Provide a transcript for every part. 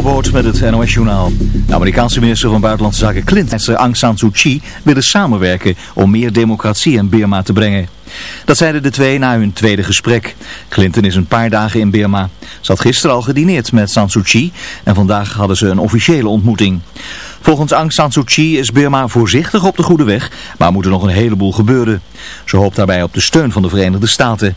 Jobboot met het NOS Journaal. De Amerikaanse minister van Buitenlandse Zaken Clinton en Aung San Suu Kyi willen samenwerken om meer democratie in Birma te brengen. Dat zeiden de twee na hun tweede gesprek. Clinton is een paar dagen in Birma. Ze had gisteren al gedineerd met San Suu Kyi en vandaag hadden ze een officiële ontmoeting. Volgens Aung San Suu Kyi is Birma voorzichtig op de goede weg, maar moet er nog een heleboel gebeuren. Ze hoopt daarbij op de steun van de Verenigde Staten.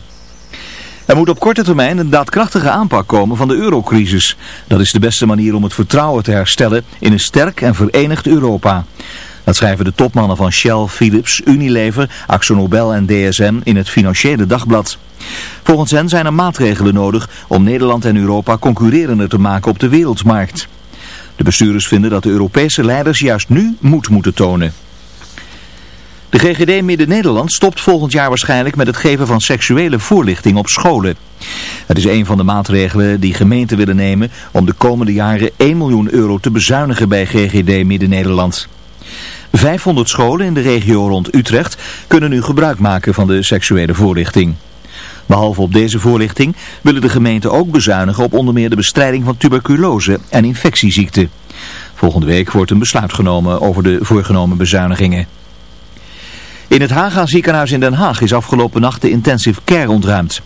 Er moet op korte termijn een daadkrachtige aanpak komen van de eurocrisis. Dat is de beste manier om het vertrouwen te herstellen in een sterk en verenigd Europa. Dat schrijven de topmannen van Shell, Philips, Unilever, AxoNobel en DSM in het Financiële Dagblad. Volgens hen zijn er maatregelen nodig om Nederland en Europa concurrerender te maken op de wereldmarkt. De bestuurders vinden dat de Europese leiders juist nu moed moeten tonen. De GGD Midden-Nederland stopt volgend jaar waarschijnlijk met het geven van seksuele voorlichting op scholen. Het is een van de maatregelen die gemeenten willen nemen om de komende jaren 1 miljoen euro te bezuinigen bij GGD Midden-Nederland. 500 scholen in de regio rond Utrecht kunnen nu gebruik maken van de seksuele voorlichting. Behalve op deze voorlichting willen de gemeenten ook bezuinigen op onder meer de bestrijding van tuberculose en infectieziekten. Volgende week wordt een besluit genomen over de voorgenomen bezuinigingen. In het Haga ziekenhuis in Den Haag is afgelopen nacht de intensive care ontruimd.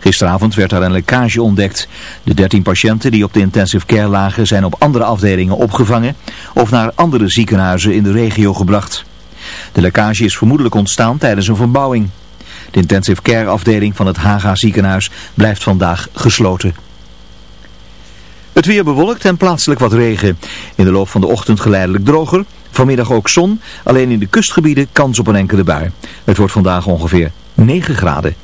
Gisteravond werd daar een lekkage ontdekt. De 13 patiënten die op de intensive care lagen zijn op andere afdelingen opgevangen of naar andere ziekenhuizen in de regio gebracht. De lekkage is vermoedelijk ontstaan tijdens een verbouwing. De intensive care afdeling van het Haga ziekenhuis blijft vandaag gesloten. Het weer bewolkt en plaatselijk wat regen. In de loop van de ochtend geleidelijk droger. Vanmiddag ook zon, alleen in de kustgebieden kans op een enkele bui. Het wordt vandaag ongeveer 9 graden.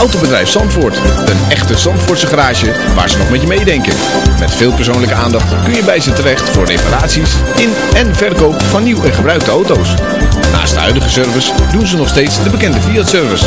Autobedrijf Zandvoort. Een echte Zandvoortse garage waar ze nog met je meedenken. Met veel persoonlijke aandacht kun je bij ze terecht voor reparaties in en verkoop van nieuw en gebruikte auto's. Naast de huidige service doen ze nog steeds de bekende Fiat-service.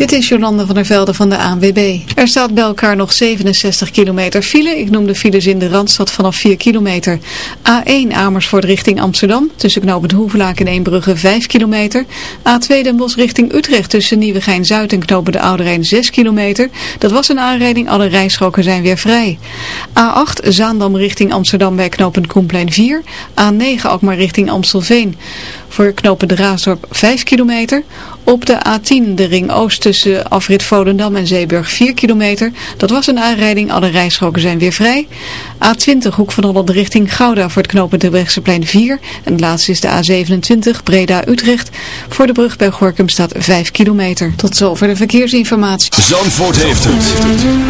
Dit is Jolande van der Velde van de ANWB. Er staat bij elkaar nog 67 kilometer file. Ik noem de files in de Randstad vanaf 4 kilometer. A1 Amersfoort richting Amsterdam. Tussen knooppunt Hoevelaak en Eembrugge 5 kilometer. A2 Den Bosch richting Utrecht tussen Nieuwegein-Zuid en knopen de Oude Rijn 6 kilometer. Dat was een aanrijding. Alle rijstroken zijn weer vrij. A8 Zaandam richting Amsterdam bij knooppunt Koenplein 4. A9 Alkmaar richting Amstelveen. Voor knopen de Raasdorp 5 kilometer. Op de A10 de ring oost tussen afrit Volendam en Zeeburg 4 kilometer. Dat was een aanrijding, alle rijstroken zijn weer vrij. A20 Hoek van Holland richting Gouda voor het knooppunt de plein 4. En de laatste is de A27 Breda-Utrecht. Voor de brug bij Gorkum staat 5 kilometer. Tot zover de verkeersinformatie. Zandvoort heeft het.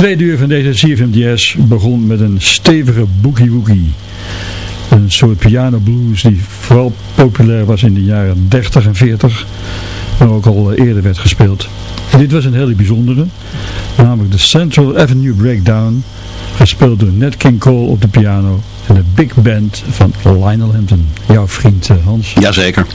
Tweede uur van deze CFMDS begon met een stevige boogie woogie. Een soort piano blues die vooral populair was in de jaren 30 en 40, maar ook al eerder werd gespeeld. En dit was een hele bijzondere, namelijk de Central Avenue Breakdown, gespeeld door Nat King Cole op de piano en de big band van Lionel Hampton, jouw vriend eh, Hans. Jazeker.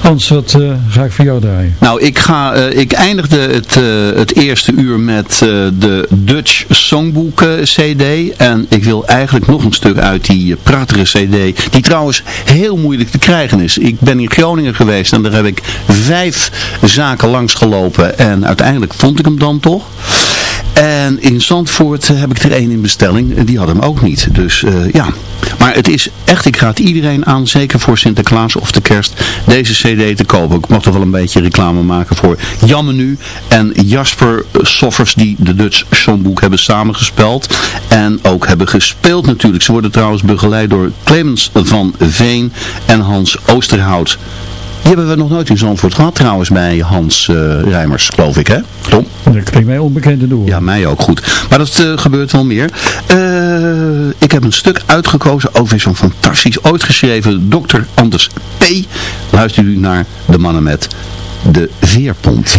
Hans, wat uh, ga ik voor jou draaien? Nou, ik, ga, uh, ik eindigde het, uh, het eerste uur met de Dutch Songbook CD. En ik wil eigenlijk nog een stuk uit die prachtige CD. Die trouwens heel moeilijk te krijgen is. Ik ben in Groningen geweest en daar heb ik vijf zaken langs gelopen. En uiteindelijk vond ik hem dan toch. En in Zandvoort heb ik er één in bestelling. Die had hem ook niet. Dus uh, ja. Maar het is echt, ik raad iedereen aan, zeker voor Sinterklaas of de kerst, deze cd te kopen. Ik mag toch wel een beetje reclame maken voor Jan Menu en Jasper Soffers die de Dutch Songboek hebben samengespeld. En ook hebben gespeeld natuurlijk. Ze worden trouwens begeleid door Clemens van Veen en Hans Oosterhout. Die hebben we nog nooit in Zandvoort gehad trouwens bij Hans uh, Rijmers, geloof ik, hè? Tom? Dat klinkt mij onbekend door. Ja, mij ook goed. Maar dat uh, gebeurt wel meer. Uh, ik heb een stuk uitgekozen, ook weer zo'n fantastisch, ooit geschreven, Dr. Anders P. Luistert u naar de mannen met de veerpont.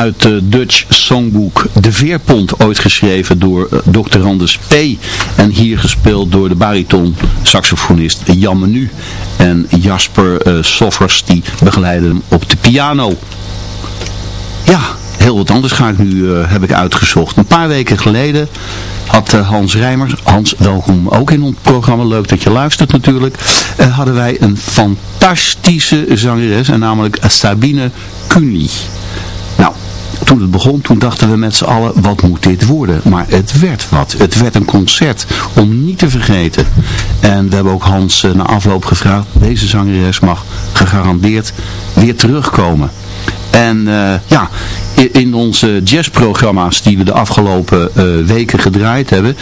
Uit het Dutch Songbook De Veerpont, ooit geschreven door Dr. Anders P. En hier gespeeld door de bariton saxofonist Jan Menu en Jasper uh, Soffers, die begeleiden hem op de piano. Ja, heel wat anders ga ik nu, uh, heb ik uitgezocht. Een paar weken geleden had Hans Rijmers, Hans welkom ook in ons programma, leuk dat je luistert natuurlijk, hadden wij een fantastische zangeres, en namelijk Sabine Cuny. Toen het begon, toen dachten we met z'n allen, wat moet dit worden? Maar het werd wat. Het werd een concert om niet te vergeten. En we hebben ook Hans uh, na afloop gevraagd, deze zangeres mag gegarandeerd weer terugkomen. En uh, ja, in onze jazzprogramma's die we de afgelopen uh, weken gedraaid hebben,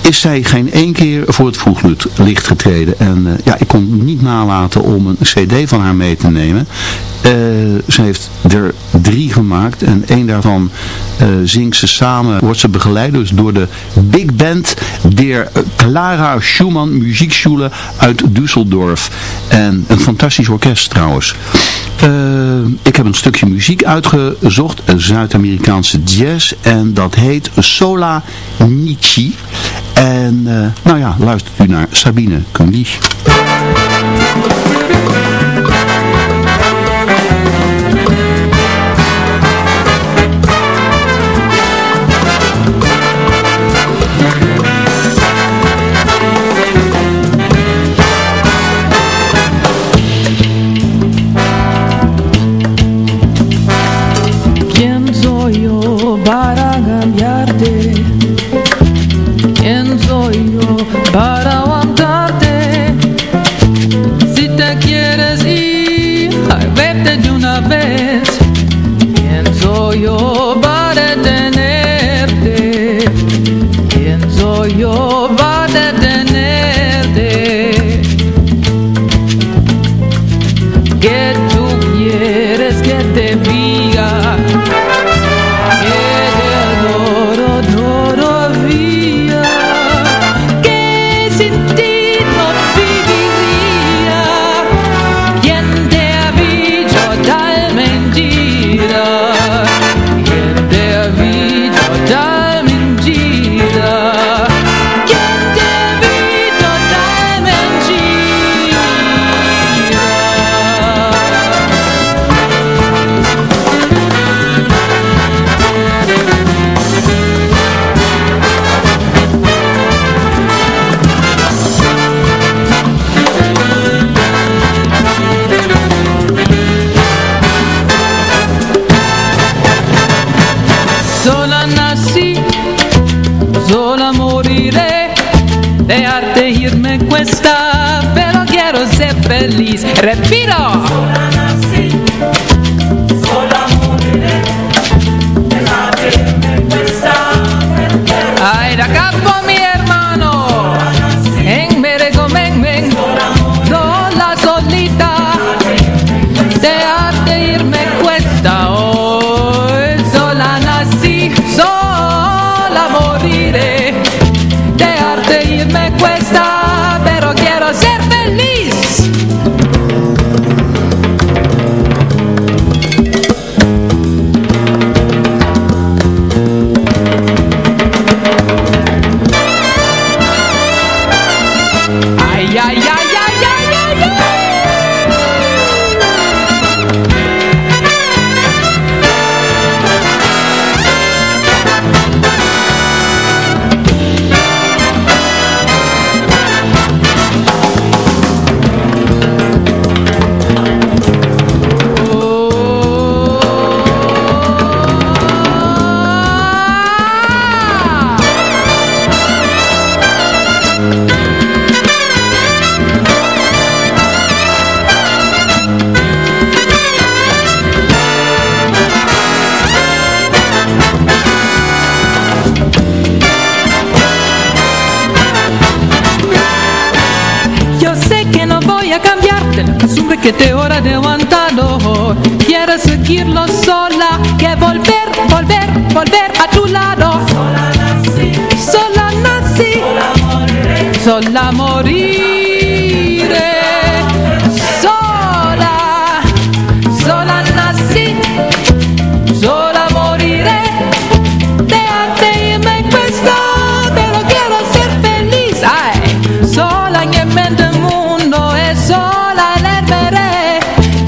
is zij geen één keer voor het voetlicht getreden. En ja, ik kon niet nalaten om een cd van haar mee te nemen. Ze heeft er drie gemaakt en één daarvan zingt ze samen, wordt ze begeleid dus door de big band der Clara Schumann Muziekschule uit Düsseldorf. En een fantastisch orkest trouwens. ik heb een stukje muziek uitgezocht, Zuid-Amerikaanse jazz en dat heet Sola Nichi. En uh, nou ja, luistert u naar Sabine Kunlich.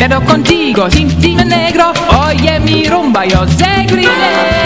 Pero contigo, sin ti negro, oye mi rumba, yo seguiré.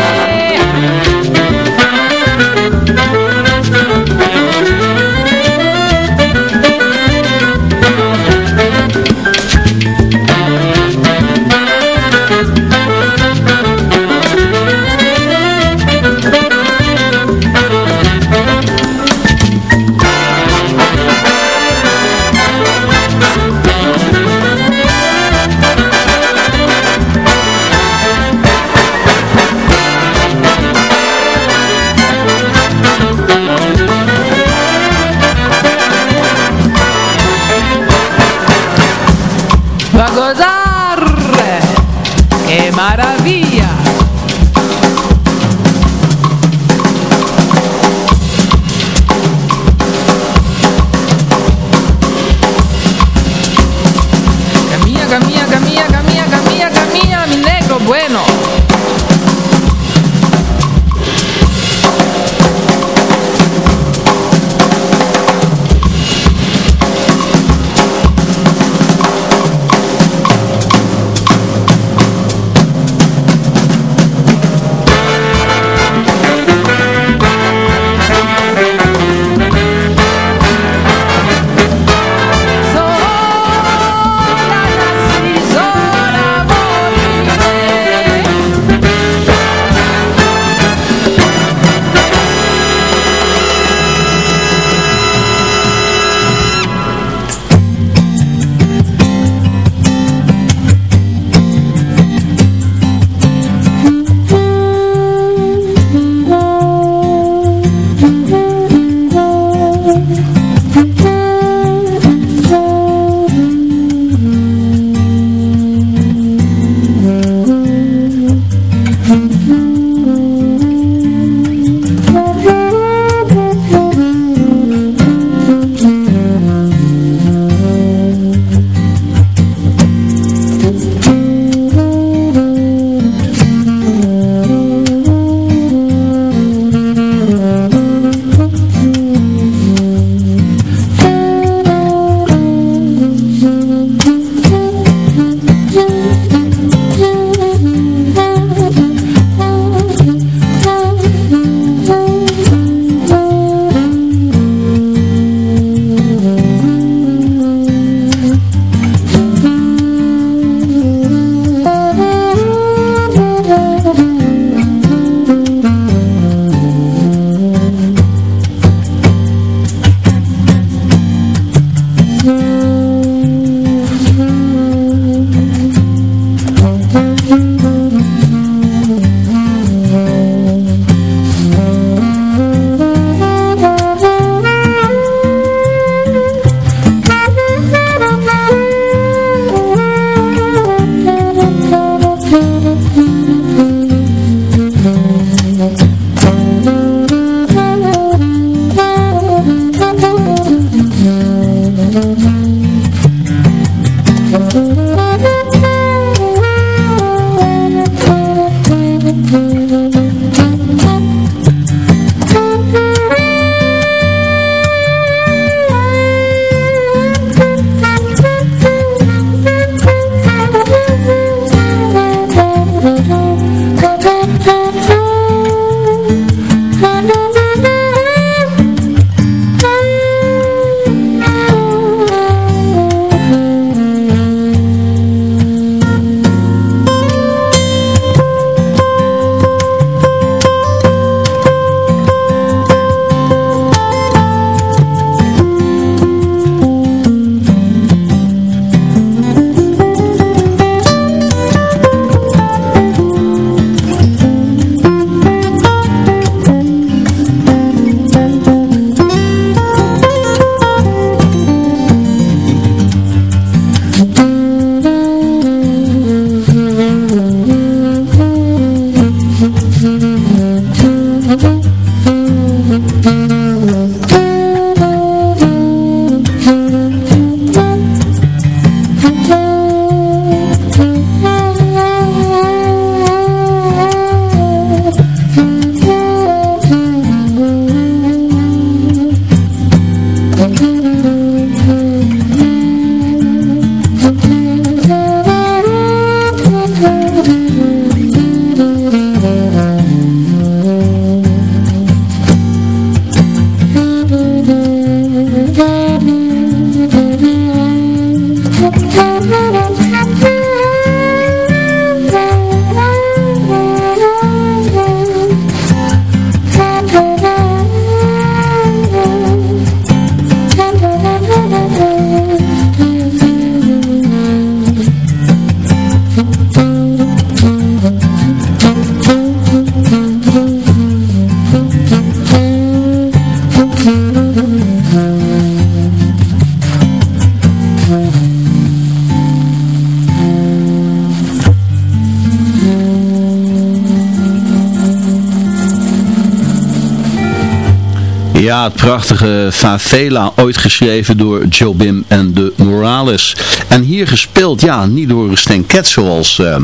Prachtige Favela, ooit geschreven door Jobim en de Morales. En hier gespeeld, ja, niet door Stan Ket zoals uh,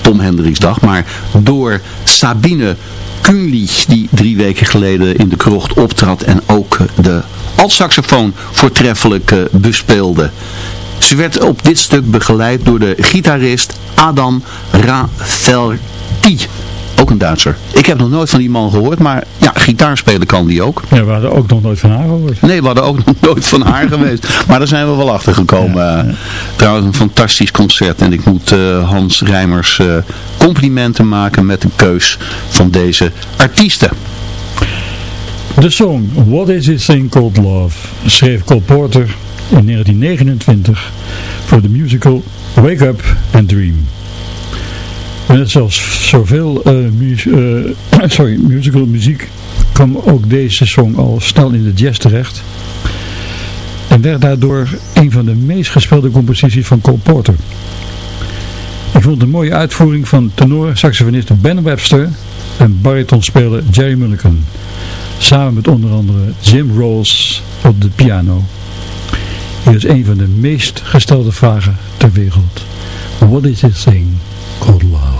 Tom Hendricks dacht, maar door Sabine Kunlich, die drie weken geleden in de krocht optrad en ook de altsaxofoon voortreffelijk uh, bespeelde. Ze werd op dit stuk begeleid door de gitarist Adam Rafelti. Ook een Duitser. Ik heb nog nooit van die man gehoord, maar ja, gitaar spelen kan die ook. Ja, we hadden ook nog nooit van haar gehoord. Nee, we hadden ook nog nooit van haar geweest. Maar daar zijn we wel achter gekomen. Ja, ja. Trouwens, een fantastisch concert. En ik moet uh, Hans Rijmers uh, complimenten maken met de keus van deze artiesten. De song What Is This Thing Called Love schreef Cole Porter in 1929 voor de musical Wake Up and Dream. Net zoals zoveel mu uh, sorry, musical muziek kwam ook deze song al snel in de jazz terecht. En werd daardoor een van de meest gespeelde composities van Cole Porter. Ik vond een mooie uitvoering van tenor-saxofonist Ben Webster en baritonspeler Jerry Mulligan. Samen met onder andere Jim Rolls op de piano. Hier is een van de meest gestelde vragen ter wereld. What is this thing called love?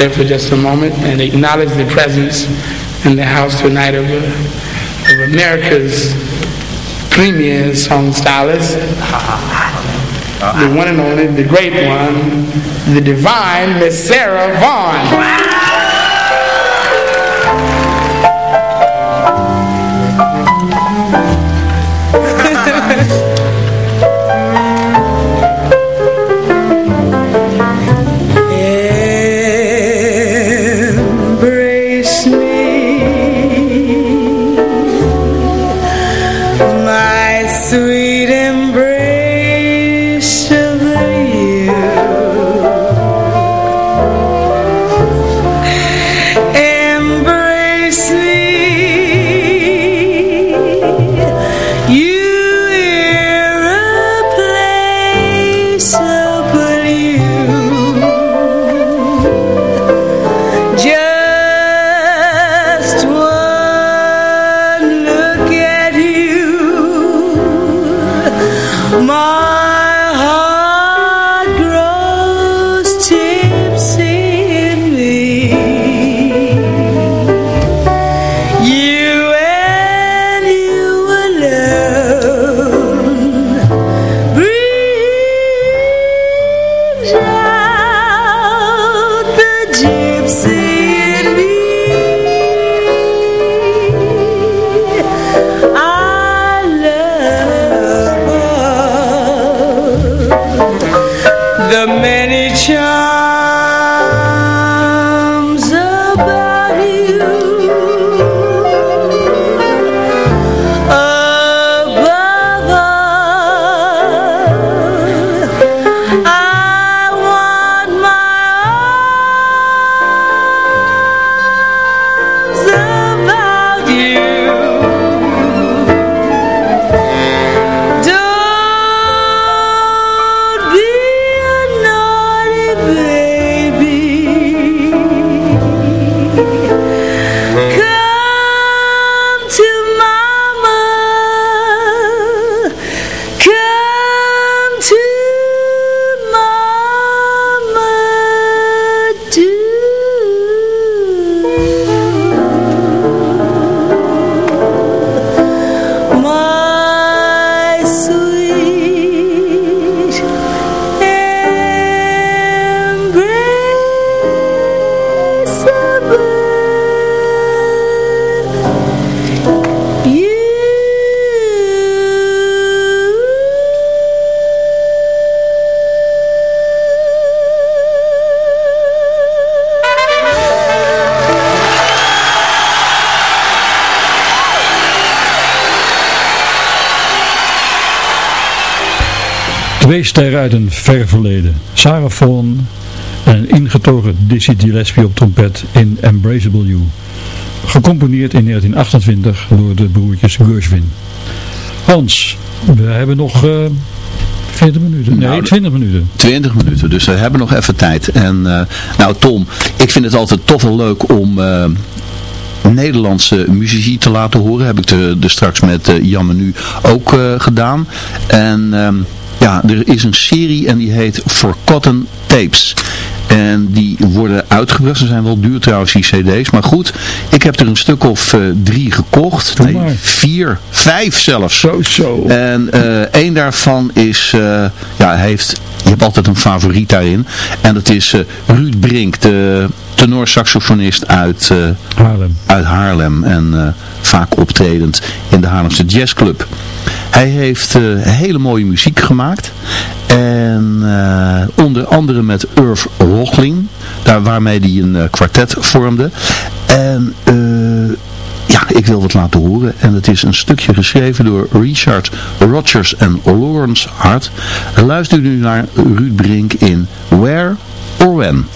Concert for just a moment and acknowledge the presence in the house tonight of, uh, of America's premier song stylist, the one and only, the great one, the divine Miss Sarah Vaughan. Twee sterren uit een ver verleden. Sarah Vaughan en een ingetogen Dizzy Gillespie op trompet in Embraceable You. Gecomponeerd in 1928 door de broertjes Gershwin. Hans, we hebben nog... Uh, eh, 40 minuten? Nee, nou, 20 minuten. 20 minuten, dus we hebben nog even tijd. En uh, nou Tom, ik vind het altijd toch wel leuk om... Uh, Nederlandse muzici te laten horen. Heb ik er, er straks met uh, Jan Menu ook uh, gedaan. En ehm, ja, er is een serie en die heet Forgotten Tapes. En die worden uitgebracht. Ze zijn wel duur trouwens, die cd's. Maar goed, ik heb er een stuk of uh, drie gekocht. nee, vier, vijf zelfs. Zo, zo. En uh, één daarvan is, uh, ja, heeft, je hebt altijd een favoriet daarin. En dat is Ruud Brink, de tenorsaxofonist uit Haarlem. Uit Haarlem. En vaak optredend in de Haarlemse Jazzclub. Hij heeft uh, hele mooie muziek gemaakt. En uh, onder andere met Irv Rochling. Daar waarmee hij een uh, kwartet vormde. En ja, ik wil het laten horen. En het is een stukje geschreven door Richard Rogers en Lawrence Hart. Luister nu naar Ruud Brink in Where or When.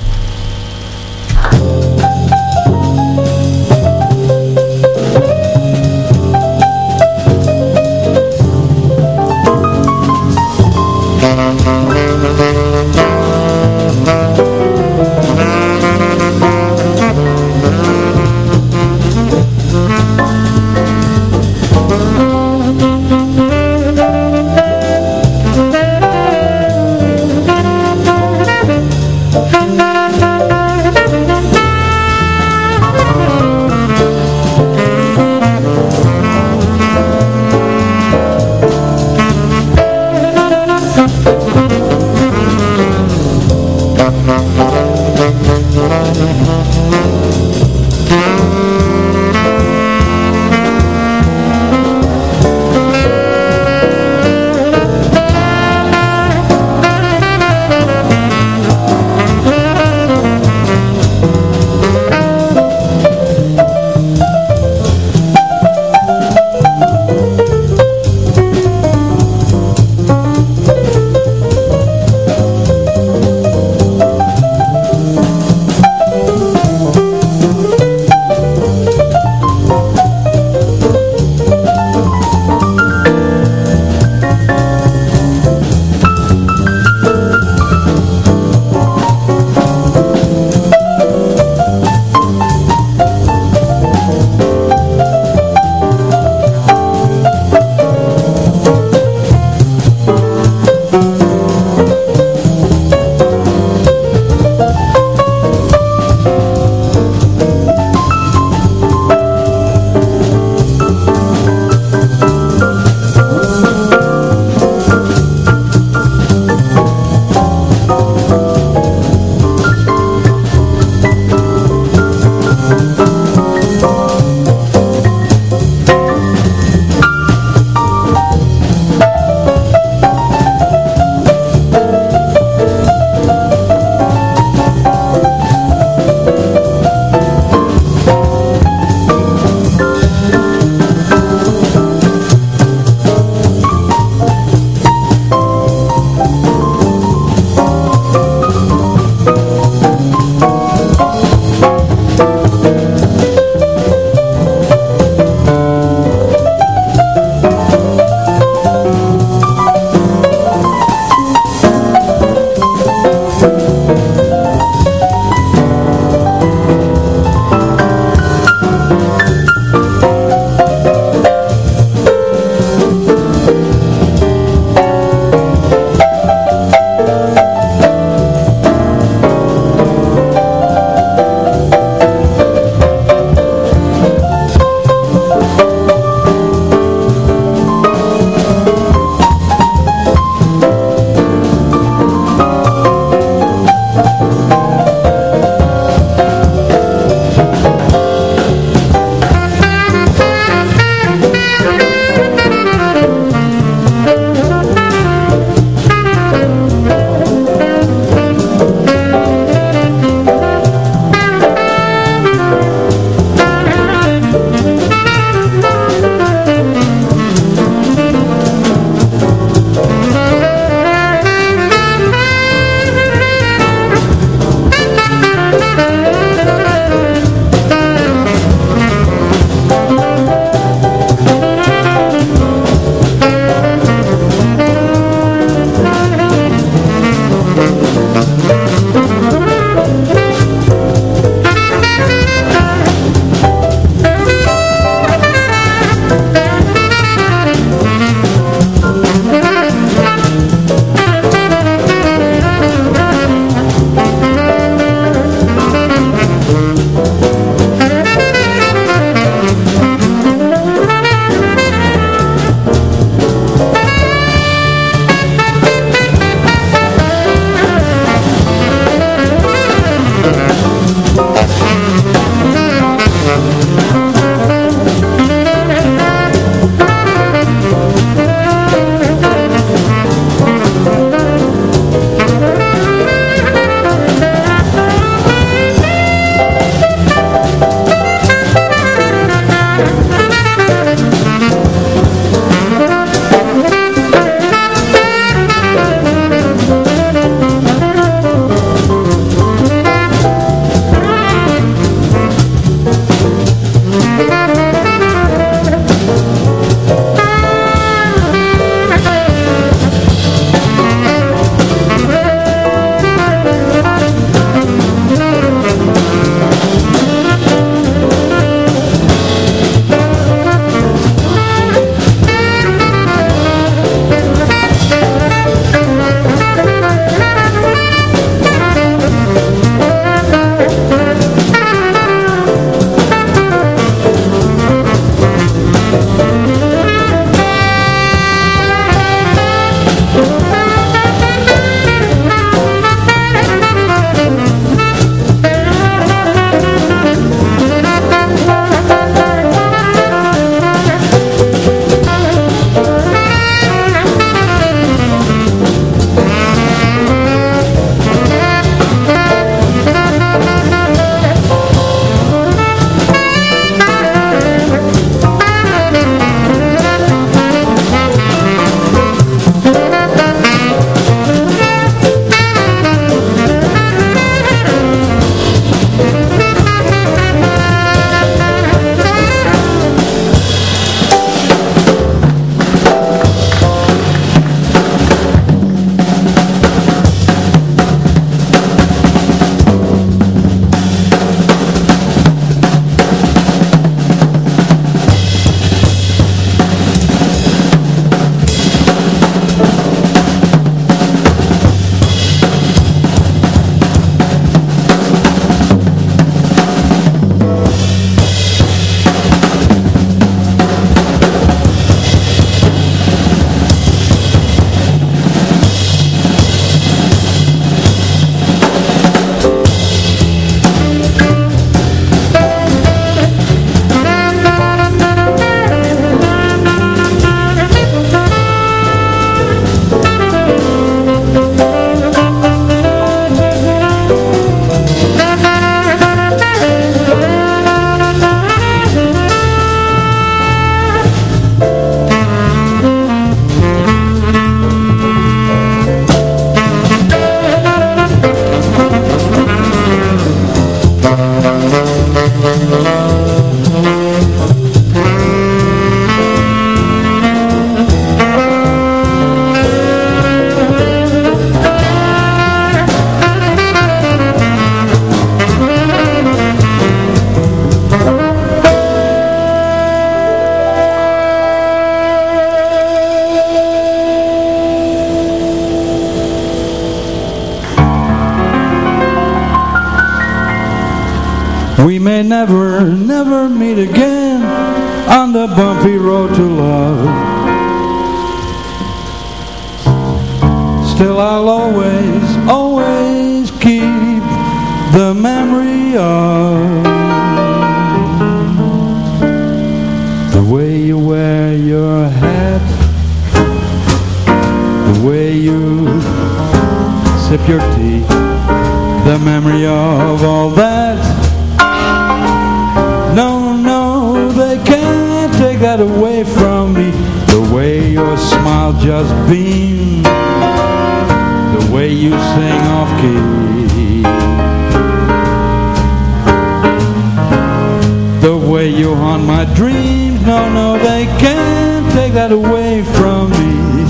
get away from me.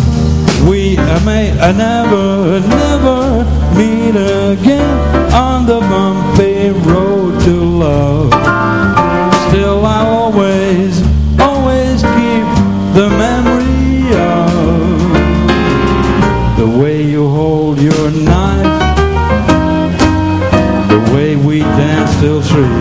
We may uh, never, never meet again On the bumpy road to love. Still I always, always keep the memory of The way you hold your knife The way we danced till three.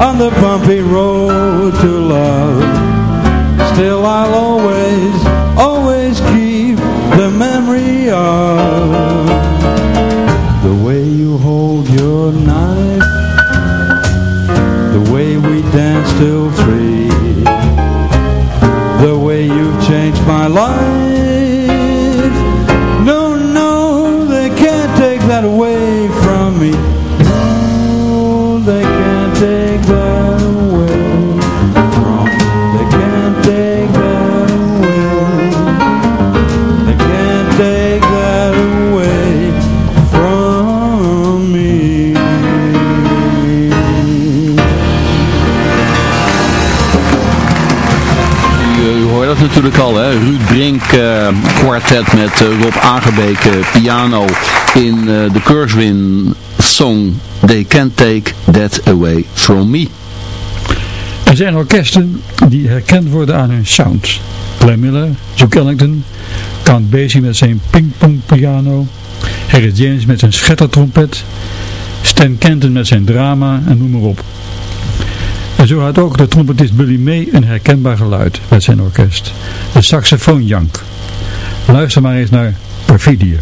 on the bumpy road to love. Still I'll always, always keep the memory of the way you hold your knife hè? Ruud Brink uh, kwartet met Rob Aangebeke piano in de Kurzwin song They Can't Take That Away From Me. Er zijn orkesten die herkend worden aan hun sound. Glenn Miller, Duke Ellington, Count Basie met zijn pingpong piano, Harry James met zijn schettertrompet, Stan Kenton met zijn drama en noem maar op. En zo had ook de trompetist Billy May een herkenbaar geluid met zijn orkest. De saxofoonjank. Luister maar eens naar Perfidia.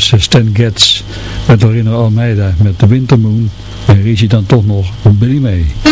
Was eh, Stan Getz met Lorena Almeida met The Wintermoon. En Richie dan toch nog Billy May.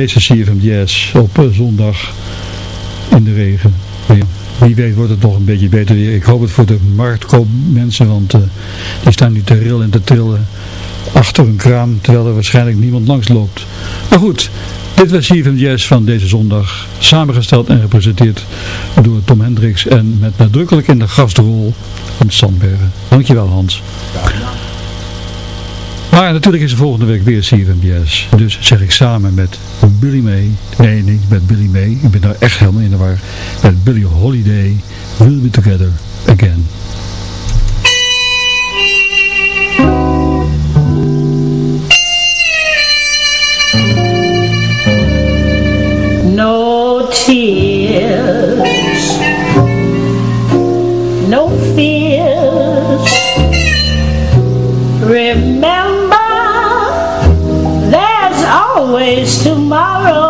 Deze CFM Jazz op eh, zondag in de regen. Wie weet wordt het nog een beetje beter. Ik hoop het voor de marktkoopmensen, want eh, die staan nu te rillen en te trillen achter een kraam, terwijl er waarschijnlijk niemand langs loopt. Maar goed, dit was CFM Jazz van deze zondag, samengesteld en gepresenteerd door Tom Hendricks en met nadrukkelijk in de gastrol Hans Sandbergen. Dankjewel Hans. Maar natuurlijk is er volgende week weer CFM Jazz. Dus zeg ik samen met Billy May, nee niet met Billy May, ik ben daar echt helemaal in de war, met Billy Holiday, We'll Be Together Again. No tears, no fears. Always tomorrow.